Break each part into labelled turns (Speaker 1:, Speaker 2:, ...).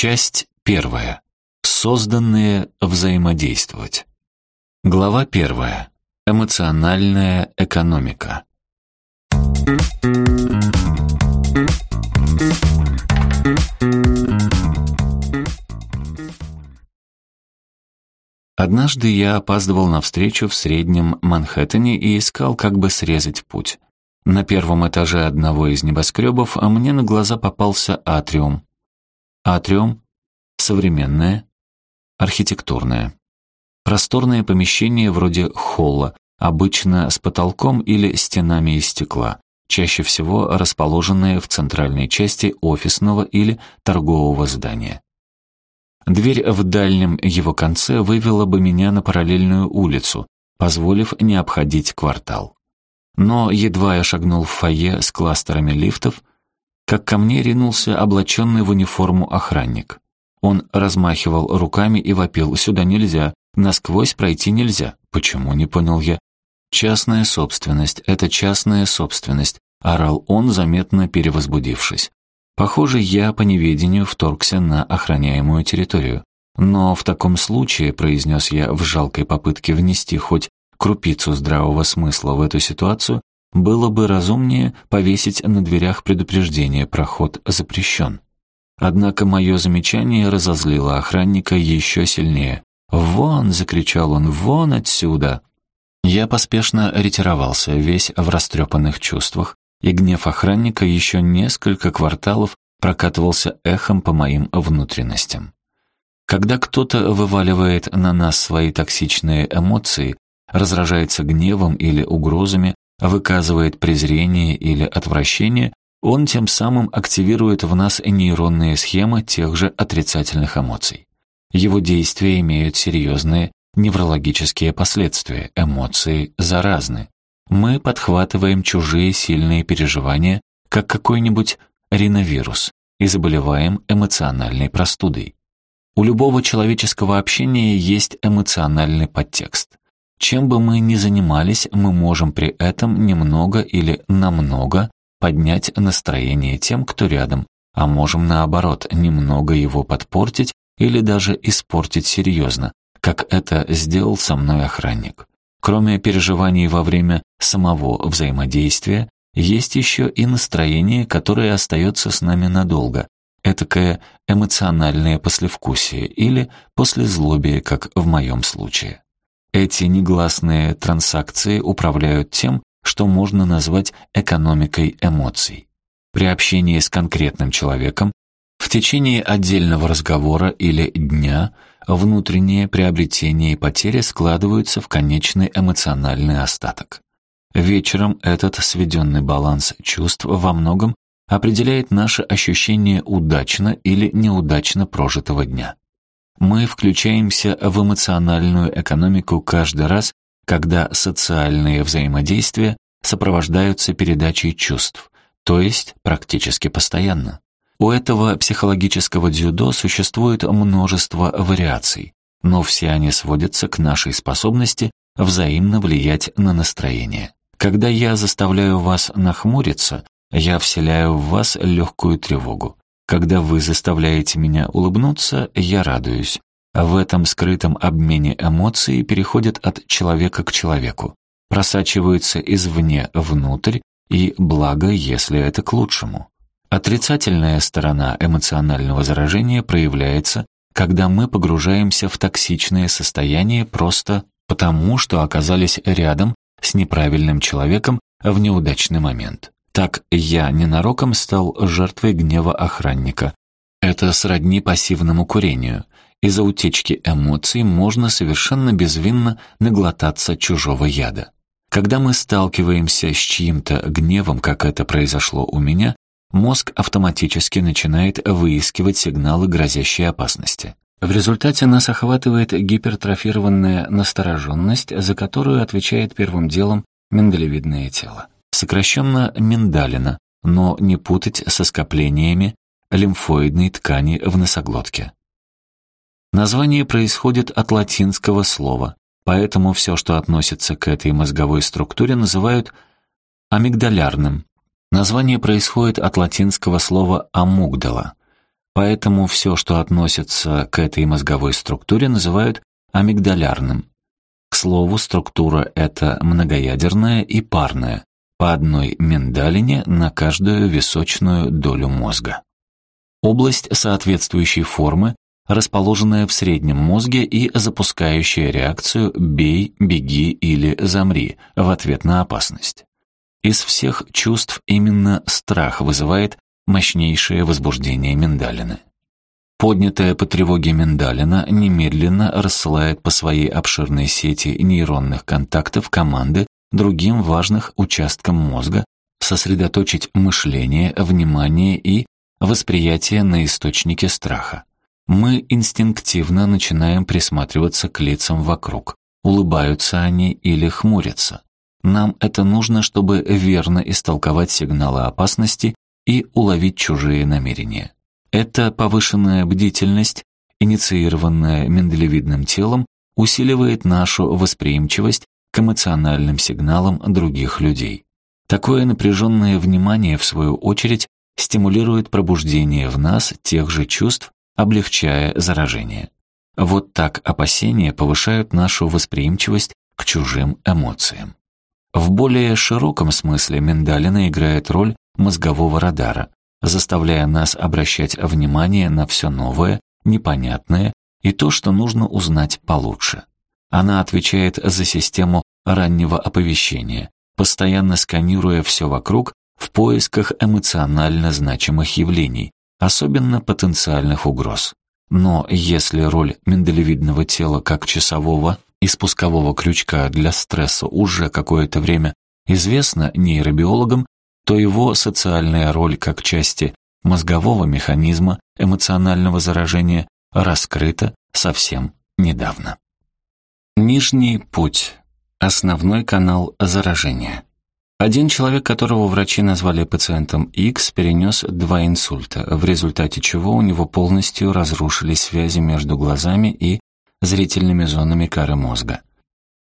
Speaker 1: Часть первая. Созданные взаимодействовать. Глава первая. Эмоциональная экономика. Однажды я опаздывал на встречу в среднем Манхэттене и искал, как бы срезать путь. На первом этаже одного из небоскребов а мне на глаза попался атриум. Атриум — современное, архитектурное. Просторное помещение вроде холла, обычно с потолком или стенами из стекла, чаще всего расположенное в центральной части офисного или торгового здания. Дверь в дальнем его конце вывела бы меня на параллельную улицу, позволив не обходить квартал. Но едва я шагнул в фойе с кластерами лифтов, как ко мне ринулся облаченный в униформу охранник. Он размахивал руками и вопил «Сюда нельзя, насквозь пройти нельзя». Почему, не понял я. «Частная собственность, это частная собственность», — орал он, заметно перевозбудившись. Похоже, я по неведению вторгся на охраняемую территорию. Но в таком случае, произнес я в жалкой попытке внести хоть крупицу здравого смысла в эту ситуацию, было бы разумнее повесить на дверях предупреждение «проход запрещен». Однако мое замечание разозлило охранника еще сильнее. «Вон!» — закричал он, «вон отсюда!» Я поспешно ретировался, весь в растрепанных чувствах, и гнев охранника еще несколько кварталов прокатывался эхом по моим внутренностям. Когда кто-то вываливает на нас свои токсичные эмоции, разражается гневом или угрозами, выказывает презрение или отвращение, он тем самым активирует в нас нейронные схемы тех же отрицательных эмоций. Его действия имеют серьезные неврологические последствия, эмоции заразны мы подхватываем чужие сильные переживания, как какой-нибудь риновирус, и заболеваем эмоциональной простудой. У любого человеческого общения есть эмоциональный подтекст. Чем бы мы ни занимались, мы можем при этом немного или намного поднять настроение тем, кто рядом, а можем наоборот немного его подпортить или даже испортить серьезно, как это сделал со мной охранник. Кроме переживаний во время самого взаимодействия, есть еще и настроение, которое остается с нами надолго, этакое эмоциональное послевкусие или послезлобие, как в моем случае. Эти негласные транзакции управляют тем, что можно назвать экономикой эмоций. При общении с конкретным человеком в течение отдельного разговора или дня внутренние приобретения и потери складываются в конечный эмоциональный остаток. Вечером этот сведенный баланс чувств во многом определяет наше ощущение удачно или неудачно прожитого дня. Мы включаемся в эмоциональную экономику каждый раз, когда социальные взаимодействия сопровождаются передачей чувств, то есть практически постоянно. У этого психологического дзюдо существует множество вариаций, но все они сводятся к нашей способности взаимно влиять на настроение. Когда я заставляю вас нахмуриться, я вселяю в вас легкую тревогу. Когда вы заставляете меня улыбнуться, я радуюсь. В этом скрытом обмене эмоций переходят от человека к человеку, просачиваются извне внутрь, и благо, если это к лучшему. Отрицательная сторона эмоционального заражения проявляется, когда мы погружаемся в токсичное состояние просто потому, что оказались рядом с неправильным человеком в неудачный момент. Так я ненароком стал жертвой гнева охранника. Это сродни пассивному курению. Из-за утечки эмоций можно совершенно безвинно наглотаться чужого яда. Когда мы сталкиваемся с чьим-то гневом, как это произошло у меня, мозг автоматически начинает выискивать сигналы грозящей опасности. В результате нас охватывает гипертрофированная настороженность, за которую отвечает первым делом миндалевидное тело. Сокращенно миндалина, но не путать со скоплениями лимфоидной ткани в носоглотке. Название происходит от латинского слова, поэтому все, что относится к этой мозговой структуре, называют амигдалярным, Название происходит от латинского слова «амугдала». Поэтому все, что относится к этой мозговой структуре, называют амигдалярным. К слову, структура эта многоядерная и парная, по одной миндалине на каждую височную долю мозга. Область соответствующей формы, расположенная в среднем мозге и запускающая реакцию «бей», «беги» или «замри» в ответ на опасность. Из всех чувств именно страх вызывает мощнейшее возбуждение миндалины. Поднятая по тревоге миндалина немедленно рассылает по своей обширной сети нейронных контактов команды другим важных участкам мозга сосредоточить мышление, внимание и восприятие на источнике страха. Мы инстинктивно начинаем присматриваться к лицам вокруг. Улыбаются они или хмурятся. Нам это нужно, чтобы верно истолковать сигналы опасности и уловить чужие намерения. Эта повышенная бдительность, инициированная миндалевидным телом, усиливает нашу восприимчивость эмоциональным сигналам других людей. Такое напряженное внимание, в свою очередь, стимулирует пробуждение в нас тех же чувств, облегчая заражение. Вот так опасения повышают нашу восприимчивость к чужим эмоциям. В более широком смысле миндалина играет роль мозгового радара, заставляя нас обращать внимание на все новое, непонятное и то, что нужно узнать получше. Она отвечает за систему раннего оповещения, постоянно сканируя все вокруг в поисках эмоционально значимых явлений, особенно потенциальных угроз. Но если роль миндалевидного тела как часового и спускового крючка для стресса уже какое-то время известна нейробиологам, то его социальная роль как части мозгового механизма эмоционального заражения раскрыта совсем недавно. Нижний путь. Основной канал заражения. Один человек, которого врачи назвали пациентом X, перенес два инсульта, в результате чего у него полностью разрушились связи между глазами и зрительными зонами коры мозга.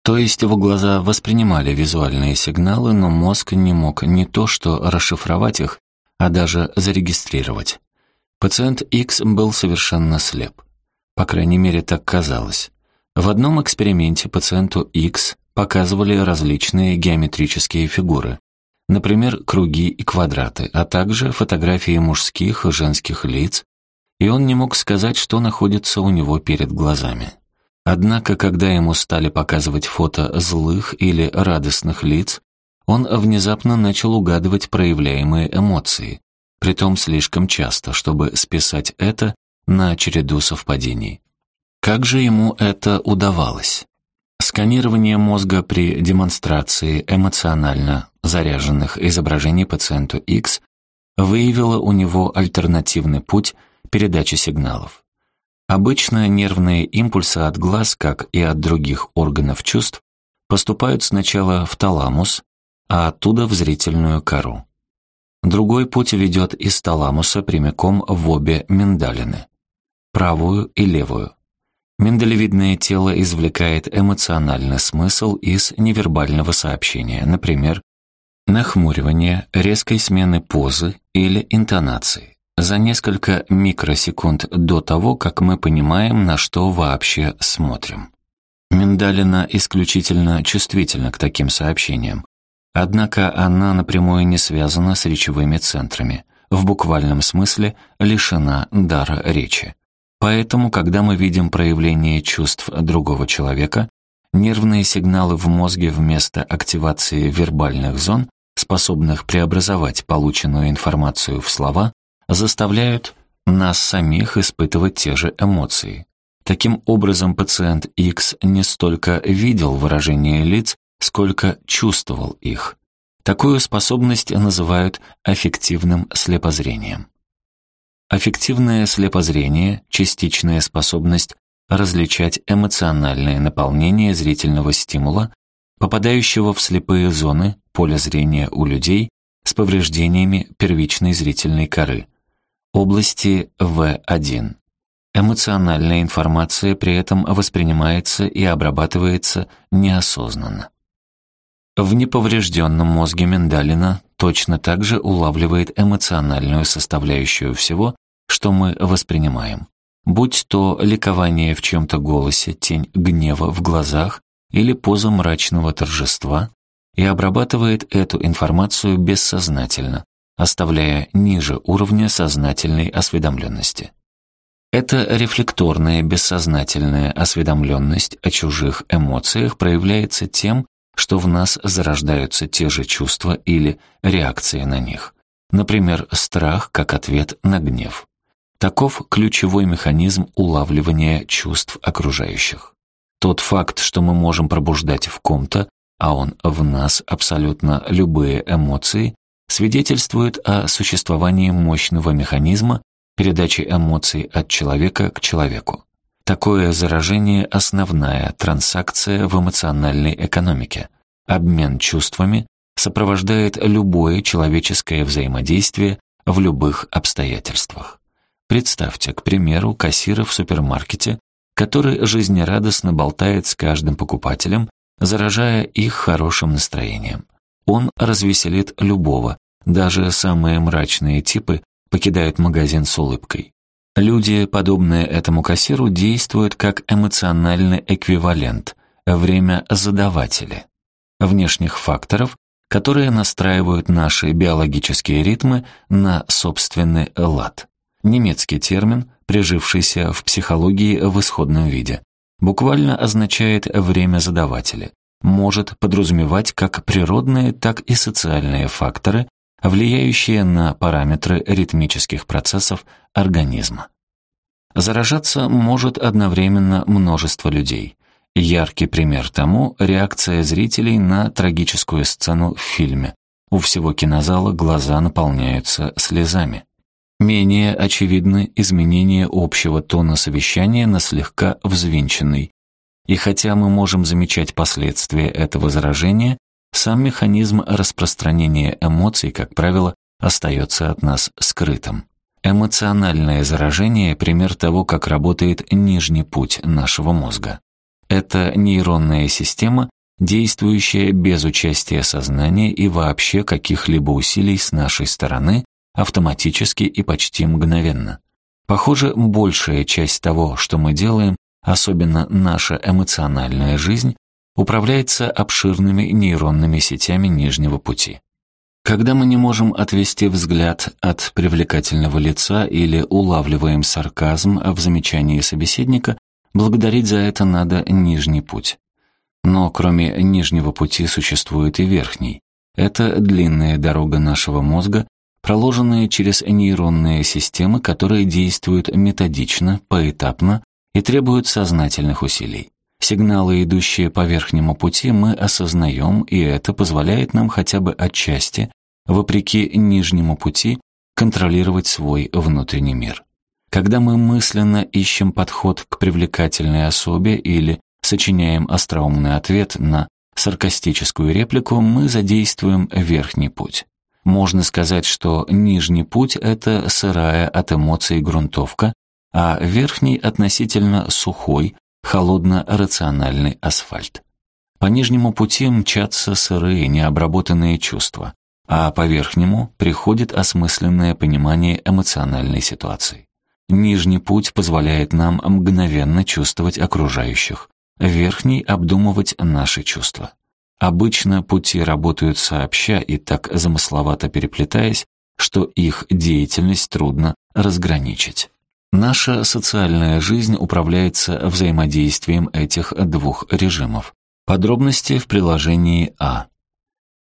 Speaker 1: То есть его глаза воспринимали визуальные сигналы, но мозг не мог не то что расшифровать их, а даже зарегистрировать. Пациент X был совершенно слеп. По крайней мере, так казалось. В одном эксперименте пациенту X показывали различные геометрические фигуры, например, круги и квадраты, а также фотографии мужских и женских лиц, и он не мог сказать, что находится у него перед глазами. Однако, когда ему стали показывать фото злых или радостных лиц, он внезапно начал угадывать проявляемые эмоции, притом слишком часто, чтобы списать это на череду совпадений. Как же ему это удавалось? Сканирование мозга при демонстрации эмоционально заряженных изображений пациенту X выявило у него альтернативный путь передачи сигналов. Обычно нервные импульсы от глаз, как и от других органов чувств, поступают сначала в таламус, а оттуда в зрительную кору. Другой путь ведет из таламуса прямиком в обе миндалины, правую и левую. Миндалевидное тело извлекает эмоциональный смысл из невербального сообщения, например, нахмуривания, резкой смены позы или интонации, за несколько микросекунд до того, как мы понимаем, на что вообще смотрим. Миндалина исключительно чувствительна к таким сообщениям, однако она напрямую не связана с речевыми центрами, в буквальном смысле лишена дара речи. Поэтому, когда мы видим проявление чувств другого человека, нервные сигналы в мозге вместо активации вербальных зон, способных преобразовать полученную информацию в слова, заставляют нас самих испытывать те же эмоции. Таким образом, пациент X не столько видел выражение лиц, сколько чувствовал их. Такую способность называют аффективным слепозрением. Аффективное слепозрение – частичная способность различать эмоциональное наполнение зрительного стимула, попадающего в слепые зоны поля зрения у людей с повреждениями первичной зрительной коры, области В1. Эмоциональная информация при этом воспринимается и обрабатывается неосознанно. В неповрежденном мозге миндалина точно так же улавливает эмоциональную составляющую всего, что мы воспринимаем. Будь то ликование в чем-то голосе, тень гнева в глазах или поза мрачного торжества, и обрабатывает эту информацию бессознательно, оставляя ниже уровня сознательной осведомленности. Эта рефлекторная бессознательная осведомленность о чужих эмоциях проявляется тем, что в нас зарождаются те же чувства или реакции на них. Например, страх как ответ на гнев. Таков ключевой механизм улавливания чувств окружающих. Тот факт, что мы можем пробуждать в ком-то, а он в нас абсолютно любые эмоции, свидетельствует о существовании мощного механизма передачи эмоций от человека к человеку. Такое заражение – основная транзакция в эмоциональной экономике. Обмен чувствами сопровождает любое человеческое взаимодействие в любых обстоятельствах. Представьте, к примеру, кассира в супермаркете, который жизнерадостно болтает с каждым покупателем, заражая их хорошим настроением. Он развеселит любого, даже самые мрачные типы покидают магазин с улыбкой. Люди, подобные этому кассиру, действуют как эмоциональный эквивалент, время задаватели внешних факторов, которые настраивают наши биологические ритмы на собственный лад. Немецкий термин, прижившийся в психологии в исходном виде, буквально означает «время задавателя», может подразумевать как природные, так и социальные факторы, влияющие на параметры ритмических процессов организма. Заражаться может одновременно множество людей. Яркий пример тому – реакция зрителей на трагическую сцену в фильме. У всего кинозала глаза наполняются слезами. Менее очевидны изменения общего тона совещания на слегка взвинченный. И хотя мы можем замечать последствия этого заражения, сам механизм распространения эмоций, как правило, остается от нас скрытым. Эмоциональное заражение – пример того, как работает нижний путь нашего мозга. Это нейронная система, действующая без участия сознания и вообще каких-либо усилий с нашей стороны, автоматически и почти мгновенно. Похоже, большая часть того, что мы делаем, особенно наша эмоциональная жизнь, управляется обширными нейронными сетями нижнего пути. Когда мы не можем отвести взгляд от привлекательного лица или улавливаем сарказм в замечании собеседника, благодарить за это надо нижний путь. Но кроме нижнего пути существует и верхний. Это длинная дорога нашего мозга, проложенная через нейронные системы, которые действуют методично, поэтапно и требуют сознательных усилий. Сигналы, идущие по верхнему пути, мы осознаем, и это позволяет нам хотя бы отчасти, вопреки нижнему пути, контролировать свой внутренний мир. Когда мы мысленно ищем подход к привлекательной особе или сочиняем остроумный ответ на саркастическую реплику, мы задействуем верхний путь. Можно сказать, что нижний путь — это сырая от эмоций грунтовка, а верхний относительно сухой, холодно-рациональный асфальт. По нижнему пути мчатся сырые, необработанные чувства, а по верхнему приходит осмысленное понимание эмоциональной ситуации. Нижний путь позволяет нам мгновенно чувствовать окружающих, верхний — обдумывать наши чувства. Обычно пути работают сообща и так замысловато переплетаясь, что их деятельность трудно разграничить. Наша социальная жизнь управляется взаимодействием этих двух режимов. Подробности в приложении А.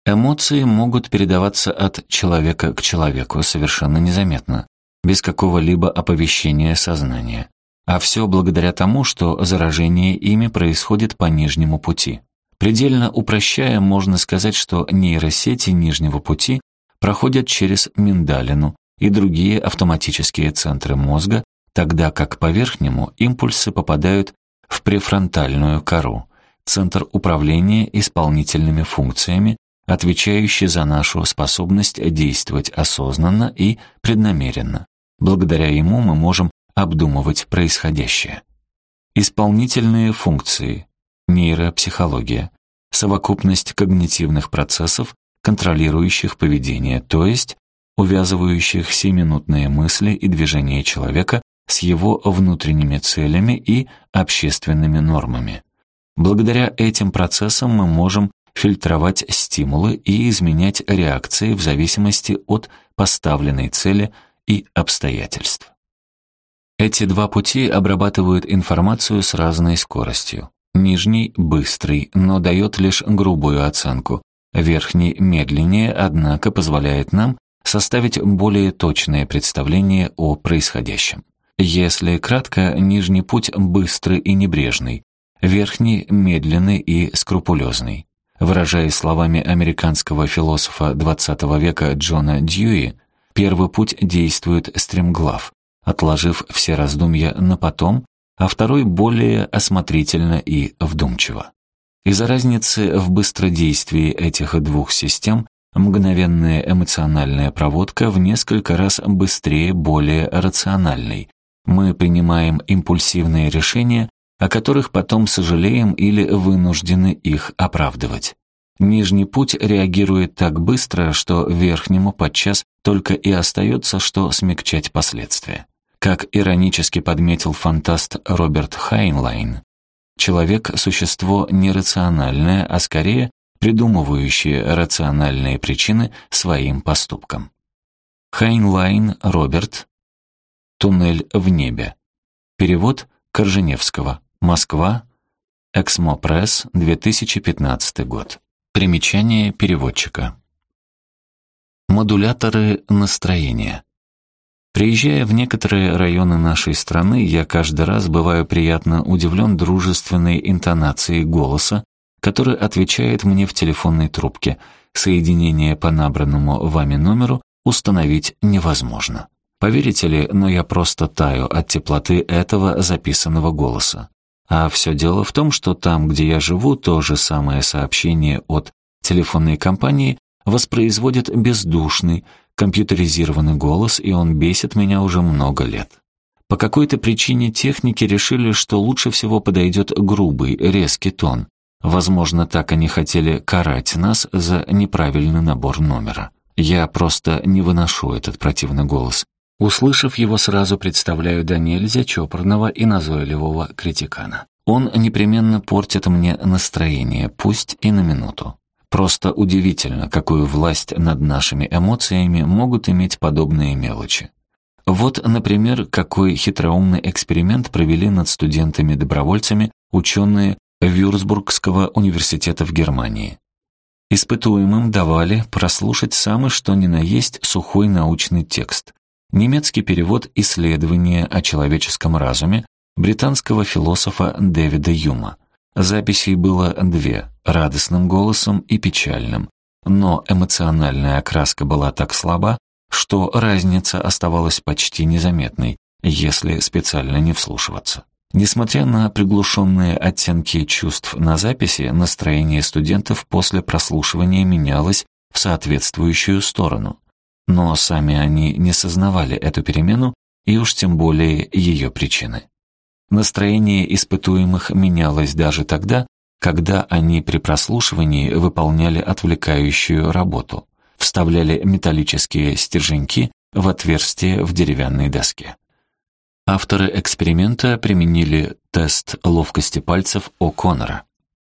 Speaker 1: Эмоции могут передаваться от человека к человеку совершенно незаметно, без какого-либо оповещения сознания. А все благодаря тому, что заражение ими происходит по нижнему пути. Предельно упрощая, можно сказать, что нейросети нижнего пути проходят через миндалину, и другие автоматические центры мозга, тогда как по верхнему импульсы попадают в префронтальную кору, центр управления исполнительными функциями, отвечающий за нашу способность действовать осознанно и преднамеренно. Благодаря ему мы можем обдумывать происходящее. Исполнительные функции, нейропсихология, совокупность когнитивных процессов, контролирующих поведение, то есть увязывающих сиюминутные мысли и движения человека с его внутренними целями и общественными нормами. Благодаря этим процессам мы можем фильтровать стимулы и изменять реакции в зависимости от поставленной цели и обстоятельств. Эти два пути обрабатывают информацию с разной скоростью. Нижний – быстрый, но дает лишь грубую оценку. Верхний – медленнее, однако позволяет нам составить более точное представление о происходящем. Если кратко, нижний путь быстрый и небрежный, верхний – медленный и скрупулезный. Выражаясь словами американского философа XX века Джона Дьюи, первый путь действует стремглав, отложив все раздумья на потом, а второй более осмотрительно и вдумчиво. Из-за разницы в быстродействии этих двух систем мгновенная эмоциональная проводка в несколько раз быстрее более рациональной. Мы принимаем импульсивные решения, о которых потом сожалеем или вынуждены их оправдывать. Нижний путь реагирует так быстро, что верхнему подчас только и остается, что смягчать последствия. Как иронически подметил фантаст Роберт Хайнлайн, человек – существо нерациональное, а скорее придумывающее рациональные причины своим поступкам. Хайнлайн Роберт «Туннель в небе». Перевод Корженевского. Москва. Эксмо Пресс, 2015 год. Примечание переводчика. Модуляторы настроения. Приезжая в некоторые районы нашей страны, я каждый раз бываю приятно удивлен дружественной интонацией голоса, который отвечает мне в телефонной трубке. Соединение по набранному вами номеру установить невозможно. Поверите ли, но я просто таю от теплоты этого записанного голоса. А все дело в том, что там, где я живу, то же самое сообщение от телефонной компании воспроизводит бездушный, компьютеризированный голос, и он бесит меня уже много лет. По какой-то причине техники решили, что лучше всего подойдет грубый, резкий тон. Возможно, так они хотели карать нас за неправильный набор номера. Я просто не выношу этот противный голос. Услышав его, сразу представляю до нельзя чопорного и назойливого критикана. Он непременно портит мне настроение, пусть и на минуту. Просто удивительно, какую власть над нашими эмоциями могут иметь подобные мелочи. Вот, например, какой хитроумный эксперимент провели над студентами-добровольцами ученые Вюрцбургского университета в Германии. Испытуемым давали прослушать самый что ни на есть сухой научный текст. Немецкий перевод исследования о человеческом разуме британского философа Дэвида Юма. Записей было две – радостным голосом и печальным. Но эмоциональная окраска была так слаба, что разница оставалась почти незаметной, если специально не вслушиваться. Несмотря на приглушенные оттенки чувств на записи, настроение студентов после прослушивания менялось в соответствующую сторону. Но сами они не сознавали эту перемену и уж тем более ее причины. Настроение испытуемых менялось даже тогда, когда они при прослушивании выполняли отвлекающую работу, вставляли металлические стерженьки в отверстие в деревянной доске. Авторы эксперимента применили тест ловкости пальцев О'Коннора.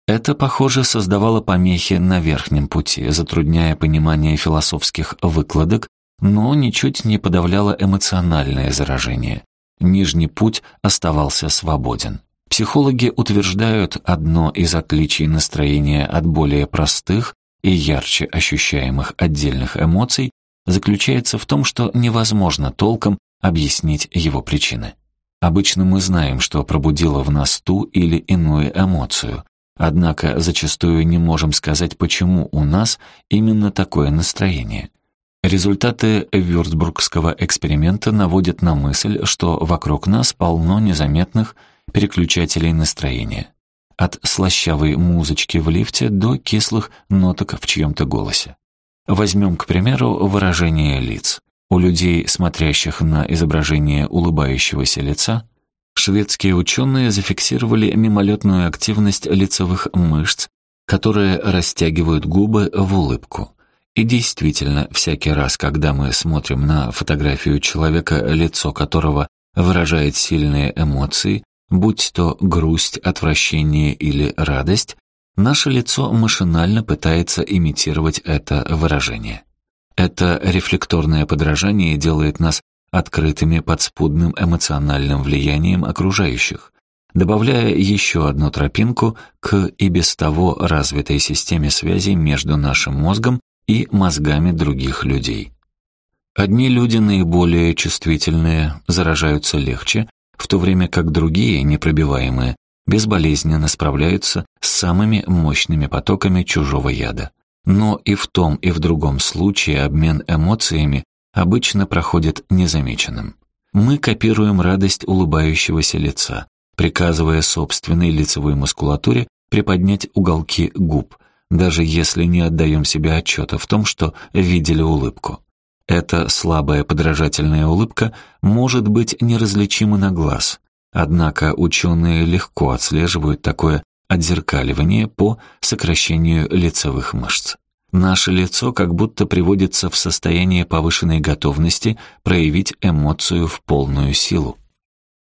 Speaker 1: Это, похоже, создавало помехи на верхнем пути, затрудняя понимание философских выкладок, но ничуть не подавляло эмоциональное заражение. Нижний путь оставался свободен. Психологи утверждают, одно из отличий настроения от более простых и ярче ощущаемых отдельных эмоций заключается в том, что невозможно толком объяснить его причины. Обычно мы знаем, что пробудило в нас ту или иную эмоцию, однако зачастую не можем сказать, почему у нас именно такое настроение. Результаты Вюрцбургского эксперимента наводят на мысль, что вокруг нас полно незаметных переключателей настроения. От слащавой музычки в лифте до кислых ноток в чьем-то голосе. Возьмем, к примеру, выражение лиц. У людей, смотрящих на изображение улыбающегося лица, шведские ученые зафиксировали мимолетную активность лицевых мышц, которые растягивают губы в улыбку. И действительно, всякий раз, когда мы смотрим на фотографию человека, лицо которого выражает сильные эмоции, будь то грусть, отвращение или радость, наше лицо машинально пытается имитировать это выражение. Это рефлекторное подражание делает нас открытыми подспудным эмоциональным влиянием окружающих, добавляя еще одну тропинку к и без того развитой системе связи между нашим мозгом и мозгами других людей. Одни люди наиболее чувствительные заражаются легче, в то время как другие, непробиваемые, безболезненно справляются с самыми мощными потоками чужого яда. Но и в том, и в другом случае обмен эмоциями обычно проходит незамеченным. Мы копируем радость улыбающегося лица, приказывая собственной лицевой мускулатуре приподнять уголки губ, даже если не отдаем себе отчета в том, что видели улыбку. Эта слабая подражательная улыбка может быть неразличима на глаз, однако ученые легко отслеживают такое отзеркаливание по сокращению лицевых мышц. Наше лицо как будто приводится в состояние повышенной готовности проявить эмоцию в полную силу.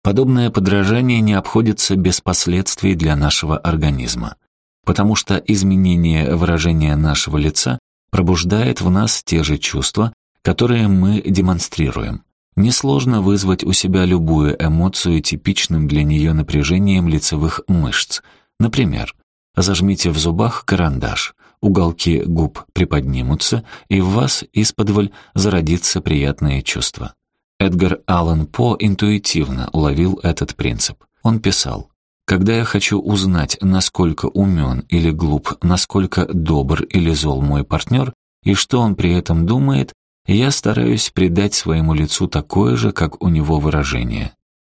Speaker 1: Подобное подражание не обходится без последствий для нашего организма, потому что изменение выражения нашего лица пробуждает в нас те же чувства, которые мы демонстрируем. Несложно вызвать у себя любую эмоцию типичным для нее напряжением лицевых мышц. Например, зажмите в зубах карандаш, уголки губ приподнимутся, и в вас исподволь зародится приятное чувство. Эдгар Аллан По интуитивно уловил этот принцип. Он писал, «Когда я хочу узнать, насколько умен или глуп, насколько добр или зол мой партнер, и что он при этом думает, я стараюсь придать своему лицу такое же, как у него выражение.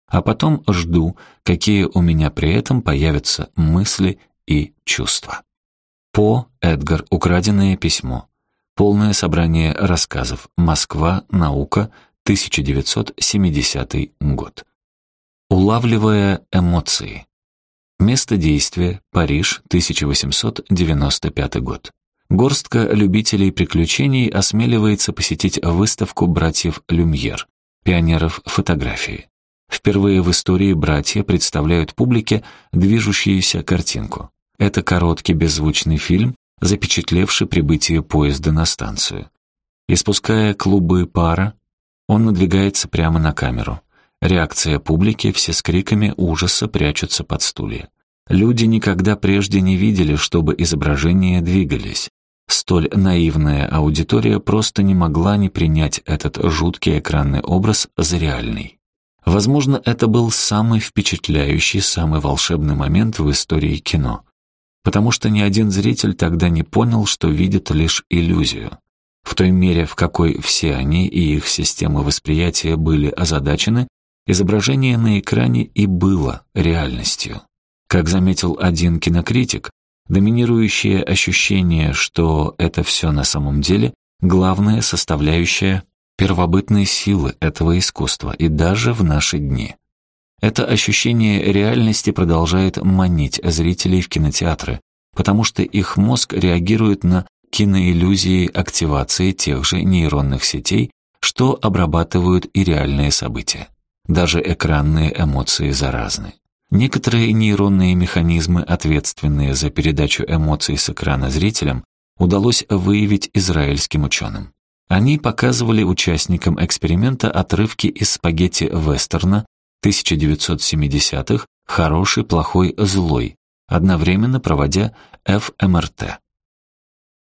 Speaker 1: А потом жду, какие у меня при этом появятся мысли и чувства. По Эдгар «Украденное письмо». Полное собрание рассказов. Москва. Наука. 1970 год. Улавливая эмоции. Место действия. Париж. 1895 год. Горстка любителей приключений осмеливается посетить выставку братьев Люмьер, пионеров фотографии. Впервые в истории братья представляют публике движущуюся картинку. Это короткий беззвучный фильм, запечатлевший прибытие поезда на станцию. Испуская клубы пара, он надвигается прямо на камеру. Реакция публики, все с криками ужаса прячутся под стулья. Люди никогда прежде не видели, чтобы изображения двигались. Столь наивная аудитория просто не могла не принять этот жуткий экранный образ за реальный. Возможно, это был самый впечатляющий, самый волшебный момент в истории кино. Потому что ни один зритель тогда не понял, что видит лишь иллюзию. В той мере, в какой все они и их системы восприятия были озадачены, изображение на экране и было реальностью. Как заметил один кинокритик, Доминирующее ощущение, что это все на самом деле главная составляющая первобытной силы этого искусства и даже в наши дни. Это ощущение реальности продолжает манить зрителей в кинотеатры, потому что их мозг реагирует на киноиллюзии активации тех же нейронных сетей, что обрабатывают и реальные события. Даже экранные эмоции заразны. Некоторые нейронные механизмы, ответственные за передачу эмоций с экрана зрителям, удалось выявить израильским ученым. Они показывали участникам эксперимента отрывки из спагетти-вестерна 1970-х «Хороший, плохой, злой», одновременно проводя ФМРТ.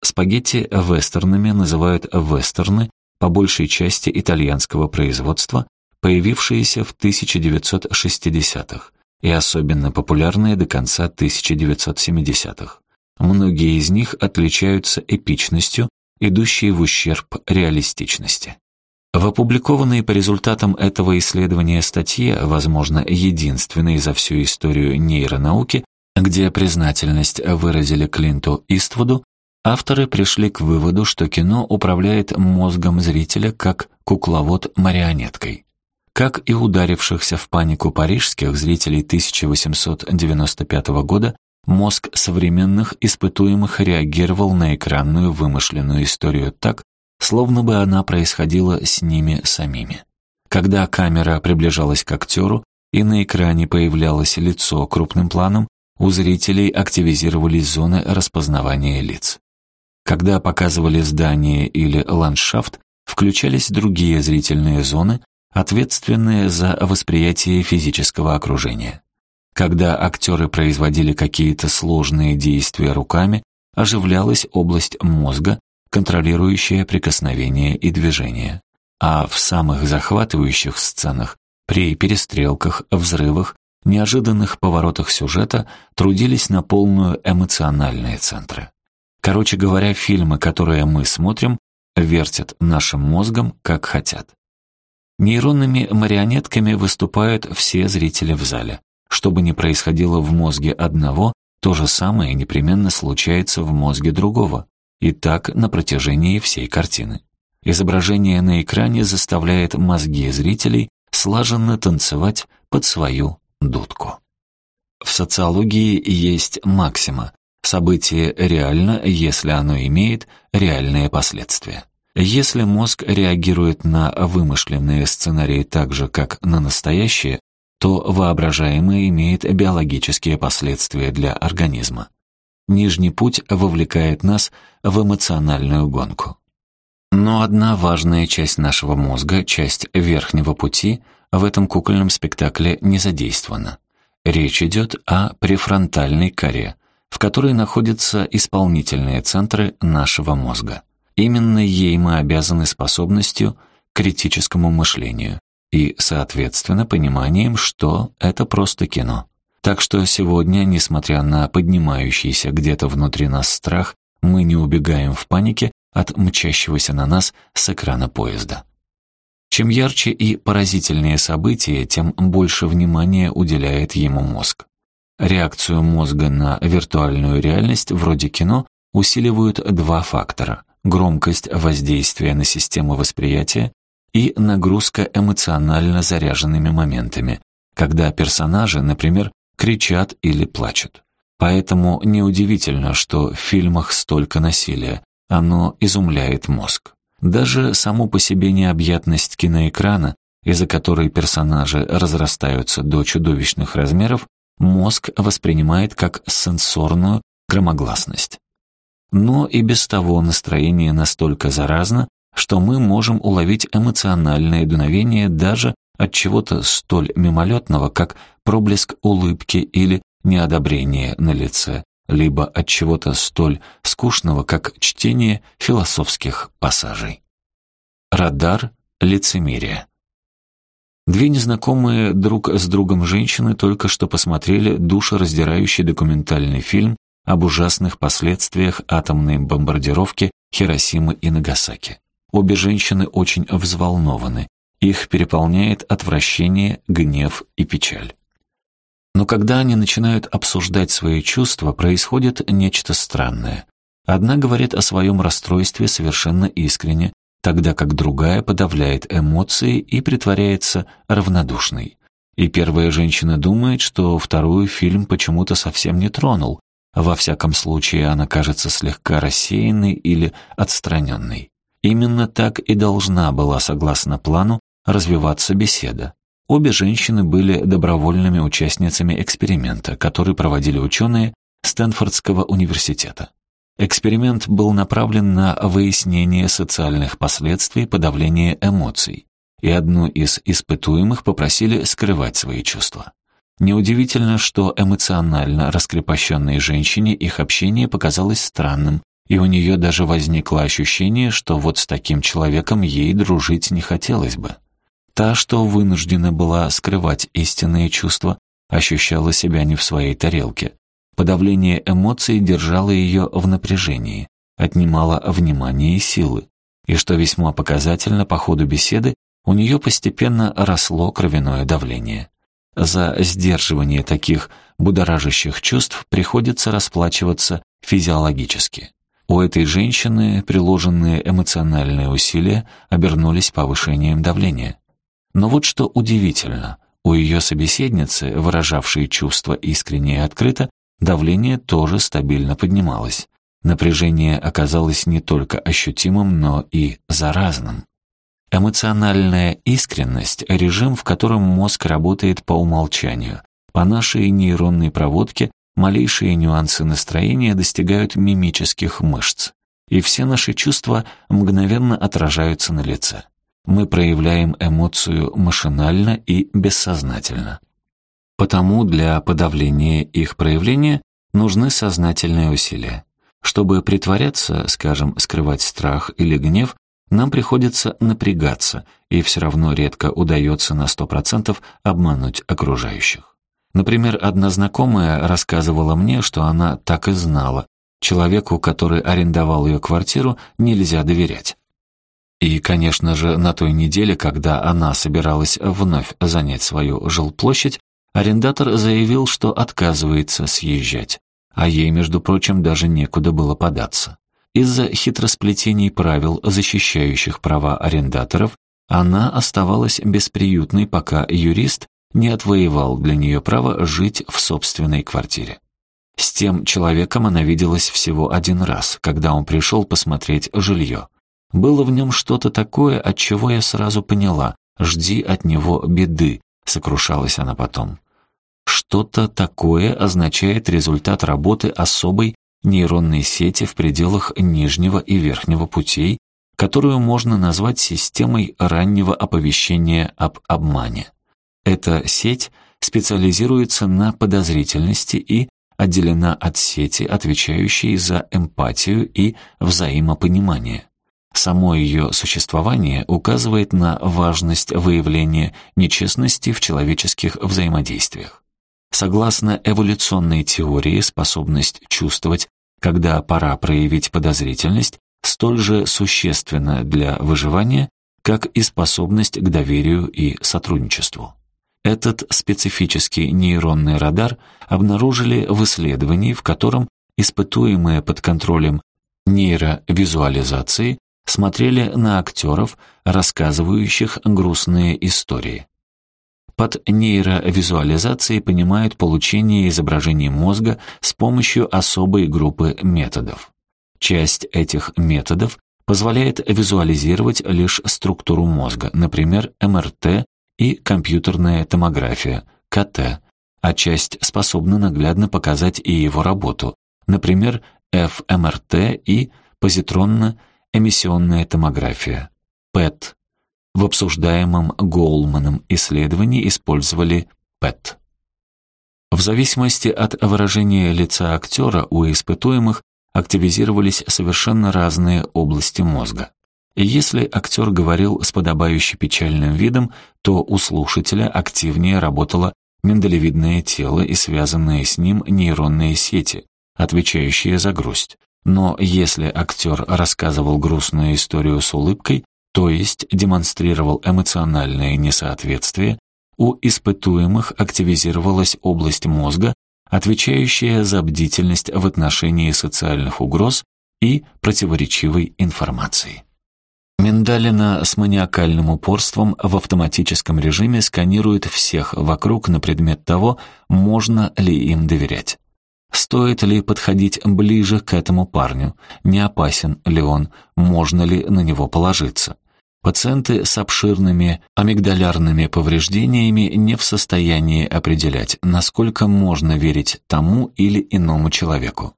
Speaker 1: Спагетти-вестернами называют вестерны, по большей части итальянского производства, появившиеся в 1960-х, и особенно популярные до конца 1970-х. Многие из них отличаются эпичностью, идущей в ущерб реалистичности. В опубликованной по результатам этого исследования статье, возможно, единственной за всю историю нейронауки, где признательность выразили Клинту Иствуду, авторы пришли к выводу, что кино управляет мозгом зрителя как кукловод марионеткой. Как и ударившихся в панику парижских зрителей 1895 года, Мозг современных испытуемых реагировал на экранную вымышленную историю так, словно бы она происходила с ними самими. Когда камера приближалась к актеру, и на экране появлялось лицо крупным планом, у зрителей активизировались зоны распознавания лиц. Когда показывали здание или ландшафт, включались другие зрительные зоны, ответственные за восприятие физического окружения. Когда актеры производили какие-то сложные действия руками, оживлялась область мозга, контролирующая прикосновение и движение. А в самых захватывающих сценах, при перестрелках, взрывах, неожиданных поворотах сюжета трудились на полную эмоциональные центры. Короче говоря, фильмы, которые мы смотрим, вертят нашим мозгом, как хотят. Нейронными марионетками выступают все зрители в зале. Что бы ни происходило в мозге одного, то же самое непременно случается в мозге другого. И так на протяжении всей картины. Изображение на экране заставляет мозги зрителей слаженно танцевать под свою дудку. В социологии есть максима «событие реально, если оно имеет реальные последствия». Если мозг реагирует на вымышленные сценарии так же, как на настоящие, то воображаемое имеет биологические последствия для организма. Нижний путь вовлекает нас в эмоциональную гонку. Но одна важная часть нашего мозга, часть верхнего пути, в этом кукольном спектакле не задействована. Речь идет о префронтальной коре, в которой находятся исполнительные центры нашего мозга. Именно ей мы обязаны способностью к критическому мышлению и, соответственно, пониманием, что это просто кино. Так что сегодня, несмотря на поднимающийся где-то внутри нас страх, мы не убегаем в панике от мчащегося на нас с экрана поезда. Чем ярче и поразительнее событие, тем больше внимания уделяет ему мозг. Реакцию мозга на виртуальную реальность вроде кино усиливают два фактора громкость воздействия на систему восприятия и нагрузка эмоционально заряженными моментами, когда персонажи, например, кричат или плачут. Поэтому неудивительно, что в фильмах столько насилия, оно изумляет мозг. Даже саму по себе необъятность киноэкрана, из-за которой персонажи разрастаются до чудовищных размеров, мозг воспринимает как сенсорную громогласность. Но и без того настроение настолько заразно, что мы можем уловить эмоциональное дуновение даже от чего-то столь мимолетного, как проблеск улыбки или неодобрение на лице, либо от чего-то столь скучного, как чтение философских пассажей. Радар лицемерия. Две незнакомые друг с другом женщины только что посмотрели душераздирающий документальный фильм об ужасных последствиях атомной бомбардировки Хиросимы и Нагасаки. Обе женщины очень взволнованы. Их переполняет отвращение, гнев и печаль. Но когда они начинают обсуждать свои чувства, происходит нечто странное. Одна говорит о своем расстройстве совершенно искренне, тогда как другая подавляет эмоции и притворяется равнодушной. И первая женщина думает, что вторую фильм почему-то совсем не тронул, во всяком случае, она кажется слегка рассеянной или отстраненной. Именно так и должна была, согласно плану, развиваться беседа. Обе женщины были добровольными участницами эксперимента, который проводили ученые Стэнфордского университета. Эксперимент был направлен на выяснение социальных последствий подавления эмоций, и одну из испытуемых попросили скрывать свои чувства. Неудивительно, что эмоционально раскрепощенной женщине их общение показалось странным, и у нее даже возникло ощущение, что вот с таким человеком ей дружить не хотелось бы. Та, что вынуждена была скрывать истинные чувства, ощущала себя не в своей тарелке. Подавление эмоций держало ее в напряжении, отнимало внимание и силы. И что весьма показательно по ходу беседы, у нее постепенно росло кровяное давление. За сдерживание таких будоражащих чувств приходится расплачиваться физиологически. У этой женщины приложенные эмоциональные усилия обернулись повышением давления. Но вот что удивительно, у ее собеседницы, выражавшей чувства искренне и открыто, Давление тоже стабильно поднималось. Напряжение оказалось не только ощутимым, но и заразным. Эмоциональная искренность – режим, в котором мозг работает по умолчанию. По нашей нейронной проводке малейшие нюансы настроения достигают мимических мышц, и все наши чувства мгновенно отражаются на лице. Мы проявляем эмоцию машинально и бессознательно. Потому для подавления их проявления нужны сознательные усилия. Чтобы притворяться, скажем, скрывать страх или гнев, нам приходится напрягаться, и все равно редко удается на 100% обмануть окружающих. Например, одна знакомая рассказывала мне, что она так и знала. Человеку, который арендовал ее квартиру, нельзя доверять. И, конечно же, на той неделе, когда она собиралась вновь занять свою жилплощадь, арендатор заявил, что отказывается съезжать, а ей, между прочим, даже некуда было податься. Из-за хитросплетений правил, защищающих права арендаторов, она оставалась бесприютной, пока юрист не отвоевал для нее право жить в собственной квартире. С тем человеком она виделась всего один раз, когда он пришел посмотреть жилье. Было в нем что-то такое, от чего я сразу поняла, жди от него беды, сокрушалась она потом. Что-то такое означает результат работы особой нейронной сети в пределах нижнего и верхнего путей, которую можно назвать системой раннего оповещения об обмане. Эта сеть специализируется на подозрительности и отделена от сети, отвечающей за эмпатию и взаимопонимание. Само ее существование указывает на важность выявления нечестности в человеческих взаимодействиях. Согласно эволюционной теории, способность чувствовать когда пора проявить подозрительность, столь же существенна для выживания, как и способность к доверию и сотрудничеству. Этот специфический нейронный радар обнаружили в исследовании, в котором испытуемые под контролем нейровизуализации смотрели на актеров, рассказывающих грустные истории. Под нейровизуализацией понимают получение изображений мозга с помощью особой группы методов. Часть этих методов позволяет визуализировать лишь структуру мозга, например, МРТ и компьютерная томография, КТ, а часть способна наглядно показать и его работу, например, ФМРТ и позитронно-эмиссионная томография, ПЭТ, в обсуждаемом Голманом исследовании использовали ПЭТ. В зависимости от выражения лица актера у испытуемых активизировались совершенно разные области мозга. Если актер говорил с подобающе печальным видом, то у слушателя активнее работало миндалевидное тело и связанные с ним нейронные сети, отвечающие за грусть. Но если актер рассказывал грустную историю с улыбкой, то есть демонстрировал эмоциональное несоответствие, у испытуемых активизировалась область мозга, отвечающая за бдительность в отношении социальных угроз и противоречивой информации. Миндалина с маниакальным упорством в автоматическом режиме сканирует всех вокруг на предмет того, можно ли им доверять. Стоит ли подходить ближе к этому парню? Не опасен ли он? Можно ли на него положиться? Пациенты с обширными амигдалярными повреждениями не в состоянии определять, насколько можно верить тому или иному человеку.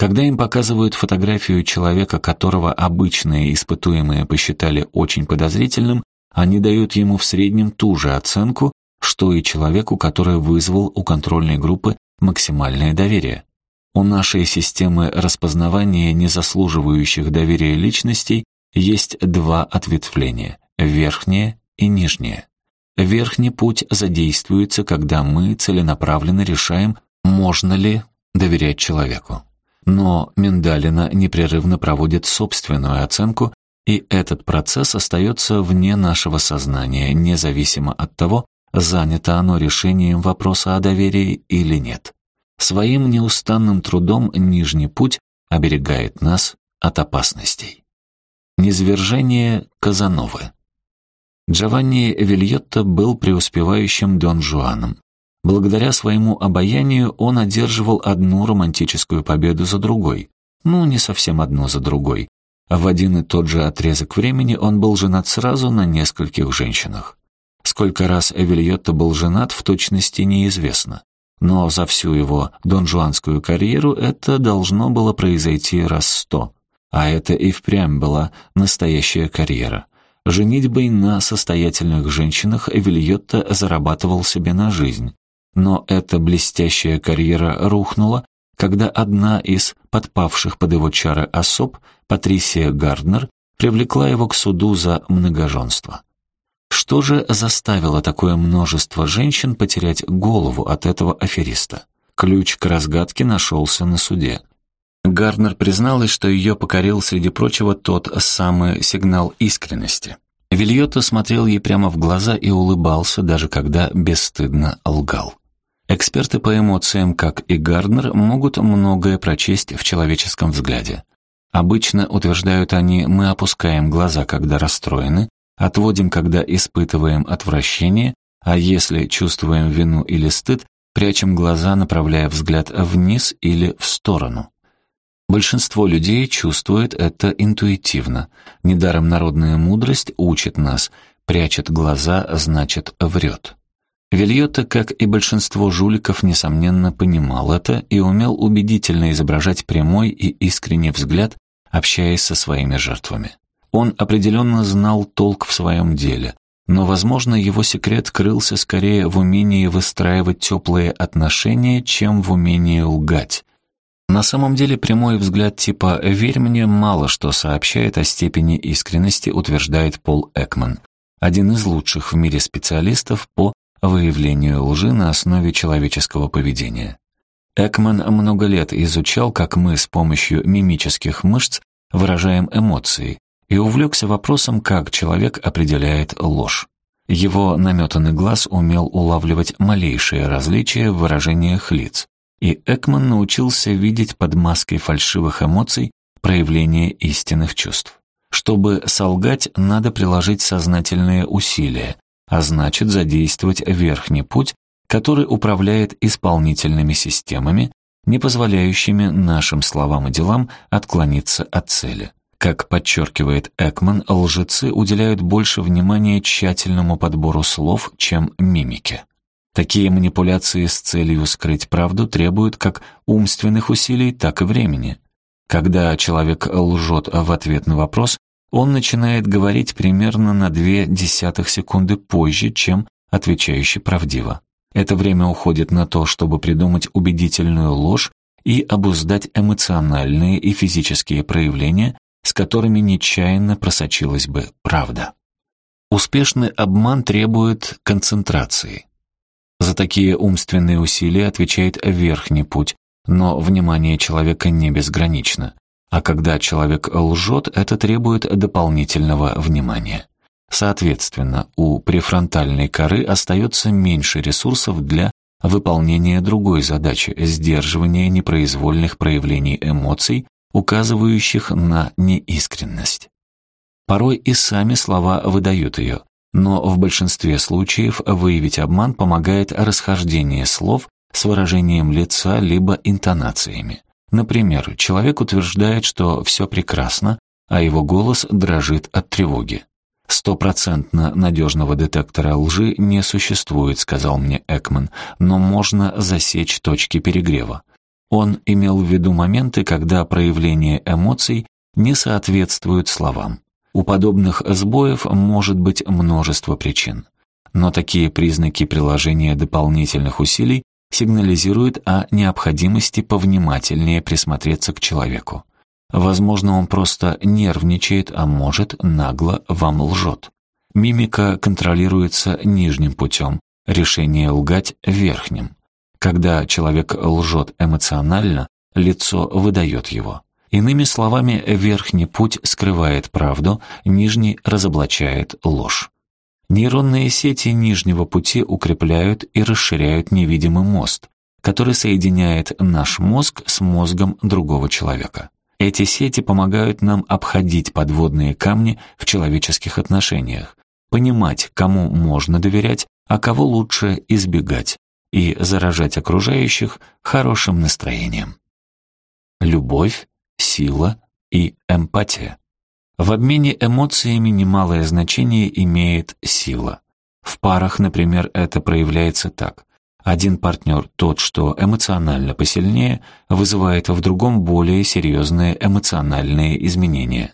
Speaker 1: Когда им показывают фотографию человека, которого обычные испытуемые посчитали очень подозрительным, они дают ему в среднем ту же оценку, что и человеку, который вызвал у контрольной группы максимальное доверие. У нашей системы распознавания незаслуживающих доверия личностей есть два ответвления – верхнее и нижнее. Верхний путь задействуется, когда мы целенаправленно решаем, можно ли доверять человеку. Но Миндалина непрерывно проводит собственную оценку, и этот процесс остается вне нашего сознания, независимо от того, занято оно решением вопроса о доверии или нет. Своим неустанным трудом нижний путь оберегает нас от опасностей. Низвержение Казановы. Джованни Вильотто был преуспевающим Дон Жуаном. Благодаря своему обаянию он одерживал одну романтическую победу за другой. Ну, не совсем одну за другой. В один и тот же отрезок времени он был женат сразу на нескольких женщинах. Сколько раз Эвельотто был женат, в точности неизвестно. Но за всю его донжуанскую карьеру это должно было произойти раз сто. А это и впрямь была настоящая карьера. Женитьбой на состоятельных женщинах Эвельотто зарабатывал себе на жизнь. Но эта блестящая карьера рухнула, когда одна из подпавших под его чары особ, Патрисия Гарднер, привлекла его к суду за многоженство. Что же заставило такое множество женщин потерять голову от этого афериста? Ключ к разгадке нашелся на суде. Гарднер призналась, что ее покорил, среди прочего, тот самый сигнал искренности. Вильотто смотрел ей прямо в глаза и улыбался, даже когда бесстыдно лгал. Эксперты по эмоциям, как и Гарднер, могут многое прочесть в человеческом взгляде. Обычно, утверждают они, мы опускаем глаза, когда расстроены, отводим, когда испытываем отвращение, а если чувствуем вину или стыд, прячем глаза, направляя взгляд вниз или в сторону. Большинство людей чувствует это интуитивно. Недаром народная мудрость учит нас «прячет глаза, значит, врет». Вильотта, как и большинство жуликов, несомненно, понимал это и умел убедительно изображать прямой и искренний взгляд, общаясь со своими жертвами. Он определенно знал толк в своем деле, но, возможно, его секрет крылся скорее в умении выстраивать теплые отношения, чем в умении лгать. На самом деле прямой взгляд типа «верь мне» мало что сообщает о степени искренности, утверждает Пол Экман, один из лучших в мире специалистов по выявлению лжи на основе человеческого поведения. Экман много лет изучал, как мы с помощью мимических мышц выражаем эмоции, и увлекся вопросом, как человек определяет ложь. Его наметанный глаз умел улавливать малейшие различия в выражениях лиц, и Экман научился видеть под маской фальшивых эмоций проявление истинных чувств. Чтобы солгать, надо приложить сознательные усилия, а значит задействовать верхний путь, который управляет исполнительными системами, не позволяющими нашим словам и делам отклониться от цели. Как подчеркивает Экман, лжецы уделяют больше внимания тщательному подбору слов, чем мимике. Такие манипуляции с целью скрыть правду требуют как умственных усилий, так и времени. Когда человек лжет в ответ на вопрос, он начинает говорить примерно на две десятых секунды позже, чем отвечающий правдиво. Это время уходит на то, чтобы придумать убедительную ложь и обуздать эмоциональные и физические проявления, с которыми нечаянно просочилась бы правда. Успешный обман требует концентрации. За такие умственные усилия отвечает верхний путь, но внимание человека не безгранично. А когда человек лжет, это требует дополнительного внимания. Соответственно, у префронтальной коры остается меньше ресурсов для выполнения другой задачи – сдерживания непроизвольных проявлений эмоций, указывающих на неискренность. Порой и сами слова выдают ее, но в большинстве случаев выявить обман помогает расхождение слов с выражением лица либо интонациями. Например, человек утверждает, что все прекрасно, а его голос дрожит от тревоги. «Стопроцентно надежного детектора лжи не существует», — сказал мне Экман, «но можно засечь точки перегрева». Он имел в виду моменты, когда проявление эмоций не соответствуют словам. У подобных сбоев может быть множество причин. Но такие признаки приложения дополнительных усилий сигнализирует о необходимости повнимательнее присмотреться к человеку. Возможно, он просто нервничает, а может, нагло вам лжет. Мимика контролируется нижним путем, решение лгать — верхним. Когда человек лжет эмоционально, лицо выдает его. Иными словами, верхний путь скрывает правду, нижний разоблачает ложь. Нейронные сети нижнего пути укрепляют и расширяют невидимый мост, который соединяет наш мозг с мозгом другого человека. Эти сети помогают нам обходить подводные камни в человеческих отношениях, понимать, кому можно доверять, а кого лучше избегать, и заражать окружающих хорошим настроением. Любовь, сила и эмпатия. В обмене эмоциями немалое значение имеет сила. В парах, например, это проявляется так. Один партнер, тот, что эмоционально посильнее, вызывает в другом более серьезные эмоциональные изменения.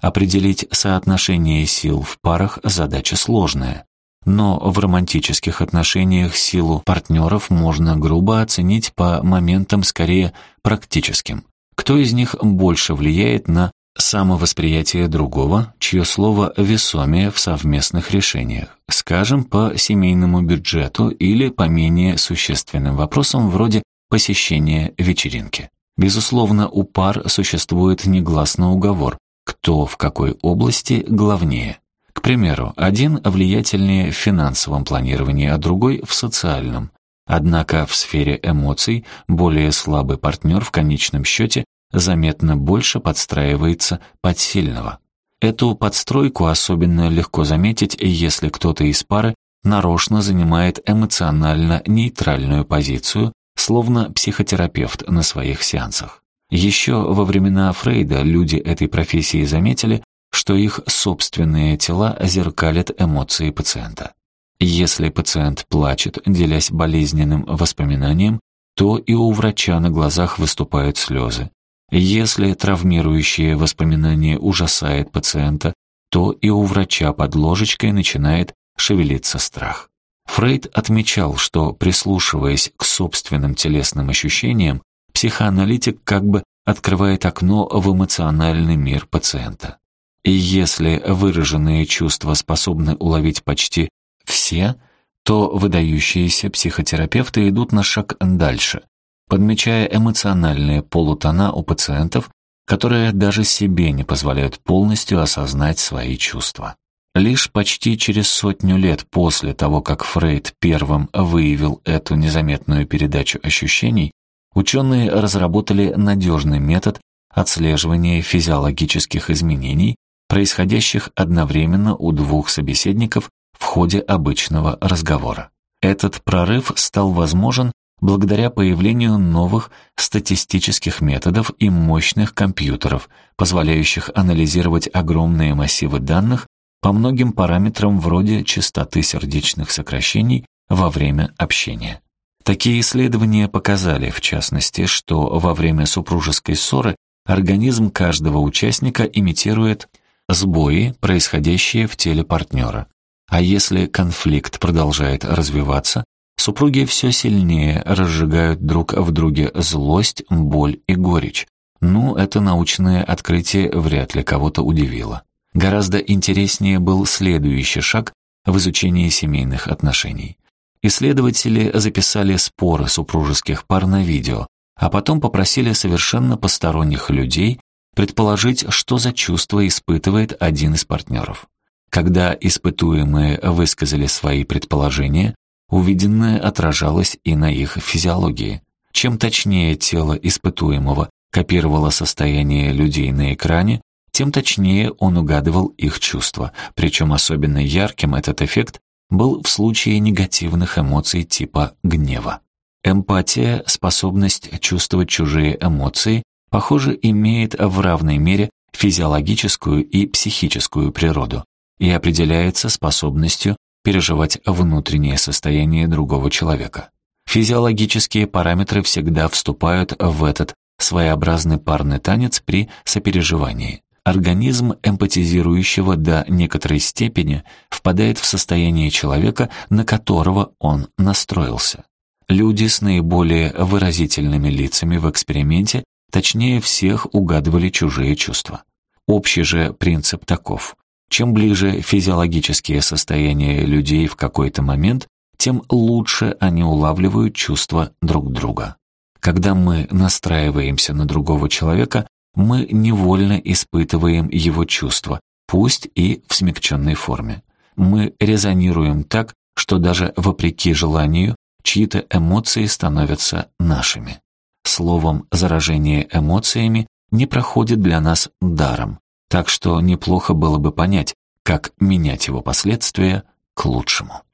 Speaker 1: Определить соотношение сил в парах задача сложная. Но в романтических отношениях силу партнеров можно грубо оценить по моментам скорее практическим. Кто из них больше влияет на самовосприятие другого, чье слово весомее в совместных решениях, скажем, по семейному бюджету или по менее существенным вопросам вроде посещения вечеринки. Безусловно, у пар существует негласный уговор, кто в какой области главнее. К примеру, один влиятельнее в финансовом планировании, а другой в социальном. Однако в сфере эмоций более слабый партнер в конечном счете заметно больше подстраивается под сильного. Эту подстройку особенно легко заметить, если кто-то из пары нарочно занимает эмоционально нейтральную позицию, словно психотерапевт на своих сеансах. Еще во времена Фрейда люди этой профессии заметили, что их собственные тела зеркалят эмоции пациента. Если пациент плачет, делясь болезненным воспоминанием, то и у врача на глазах выступают слезы. Если травмирующее воспоминание ужасает пациента, то и у врача под ложечкой начинает шевелиться страх. Фрейд отмечал, что, прислушиваясь к собственным телесным ощущениям, психоаналитик как бы открывает окно в эмоциональный мир пациента. И если выраженные чувства способны уловить почти все, то выдающиеся психотерапевты идут на шаг дальше подмечая эмоциональные полутона у пациентов, которые даже себе не позволяют полностью осознать свои чувства. Лишь почти через сотню лет после того, как Фрейд первым выявил эту незаметную передачу ощущений, ученые разработали надежный метод отслеживания физиологических изменений, происходящих одновременно у двух собеседников в ходе обычного разговора. Этот прорыв стал возможен благодаря появлению новых статистических методов и мощных компьютеров, позволяющих анализировать огромные массивы данных по многим параметрам вроде частоты сердечных сокращений во время общения. Такие исследования показали, в частности, что во время супружеской ссоры организм каждого участника имитирует сбои, происходящие в теле партнера. А если конфликт продолжает развиваться, Супруги все сильнее разжигают друг в друге злость, боль и горечь. Ну, это научное открытие вряд ли кого-то удивило. Гораздо интереснее был следующий шаг в изучении семейных отношений. Исследователи записали споры супружеских пар на видео, а потом попросили совершенно посторонних людей предположить, что за чувство испытывает один из партнеров. Когда испытуемые высказали свои предположения, Увиденное отражалось и на их физиологии. Чем точнее тело испытуемого копировало состояние людей на экране, тем точнее он угадывал их чувства, причем особенно ярким этот эффект был в случае негативных эмоций типа гнева. Эмпатия, способность чувствовать чужие эмоции, похоже, имеет в равной мере физиологическую и психическую природу и определяется способностью переживать внутреннее состояние другого человека. Физиологические параметры всегда вступают в этот своеобразный парный танец при сопереживании. Организм эмпатизирующего до некоторой степени впадает в состояние человека, на которого он настроился. Люди с наиболее выразительными лицами в эксперименте точнее всех угадывали чужие чувства. Общий же принцип таков. Чем ближе физиологические состояния людей в какой-то момент, тем лучше они улавливают чувства друг друга. Когда мы настраиваемся на другого человека, мы невольно испытываем его чувства, пусть и в смягченной форме. Мы резонируем так, что даже вопреки желанию чьи-то эмоции становятся нашими. Словом, заражение эмоциями не проходит для нас даром. Так что неплохо было бы понять, как менять его последствия к лучшему.